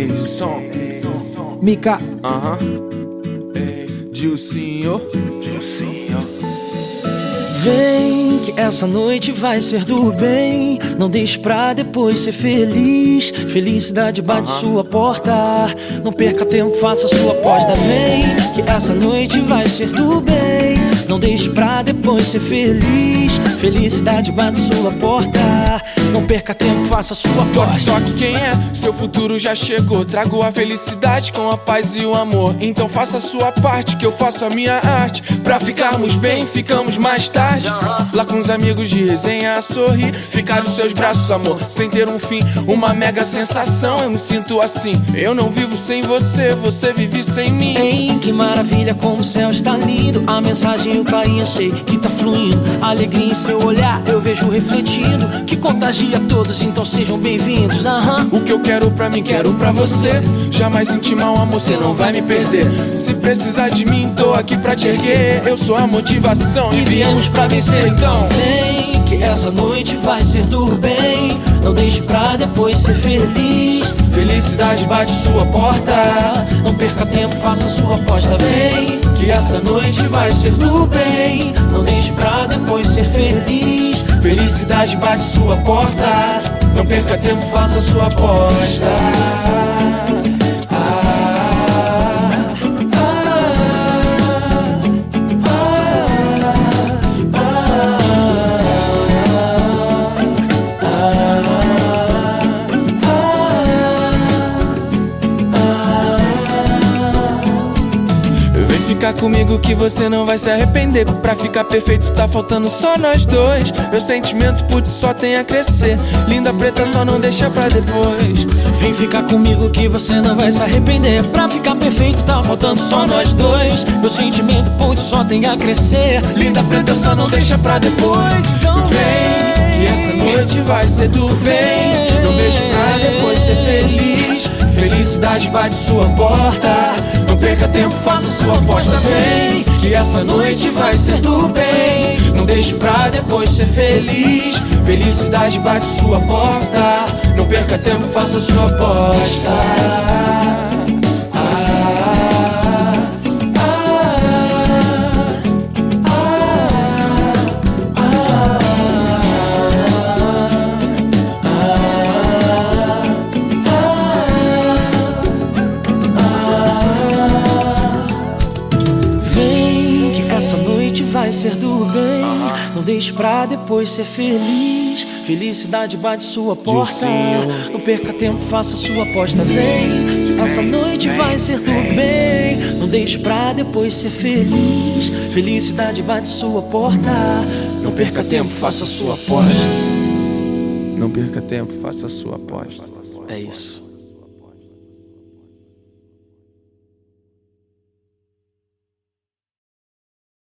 Ei, som. Mica, Aham. Ei, Dilcinho. vem que essa noite vai ser do bem. Não deixe pra depois ser feliz. Felicidade bate sua porta. Não perca tempo, faça sua aposta. Vem que essa noite vai ser do bem. Não deixe pra depois ser feliz. Felicidade bate sua porta. Não perca tempo, faça sua Toque, aposta. toque, quem é? Seu futuro já chegou. Trago a felicidade com a paz e o amor. Então faça a sua parte, que eu faço a minha arte. Pra ficarmos bem, ficamos mais tarde. Lá com os amigos de resenha a sorrir. Ficar nos seus braços, amor, sem ter um fim. Uma mega sensação, eu me sinto assim. Eu não vivo sem você, você vive sem mim. Hein, que maravilha, como o céu está lindo. A mensagem carinho eu sei que tá fluindo. Alegria em seu olhar eu vejo refletindo. Que contagia todos, então sejam bem-vindos. Aham. O que eu quero pra mim, quero pra você. Jamais intimar um amor, cê não vai me perder. Se precisar de mim, tô aqui pra te erguer. Eu sou a motivação E viemos pra vencer então. Vem, que essa noite vai ser do bem. Não deixe pra depois ser feliz. Felicidade bate sua porta. Não perca tempo, faça sua aposta. Vem, que essa noite vai ser do bem. Não deixe pra depois ser feliz. Felicidade bate sua porta. Não perca tempo, faça sua aposta. Ficar comigo que você não vai se arrepender. Pra ficar perfeito tá faltando só nós dois. Meu sentimento, putz, só tem a crescer. Linda preta, só não deixa pra depois. Vem ficar comigo que você não vai se arrepender. Pra ficar perfeito, tá faltando só nós dois. Meu sentimento, ponto, só tem a crescer. Linda preta, só não deixa pra depois. Então Vem, e essa noite vai ser do bem. Não deixe pra depois ser feliz. Felicidade bate sua porta. Essa noite vai ser do bem. Não deixe pra depois ser feliz. Felicidade bate sua porta. Não perca tempo, faça sua aposta. Noite vai ser do bem. Não deixe pra depois ser feliz. Felicidade bate sua porta. Não perca tempo, faça sua aposta. Vem, que essa noite vai ser do bem. Não deixe pra depois ser feliz. Felicidade bate sua porta. Não perca tempo, faça sua aposta. Não perca tempo, faça sua aposta. É isso.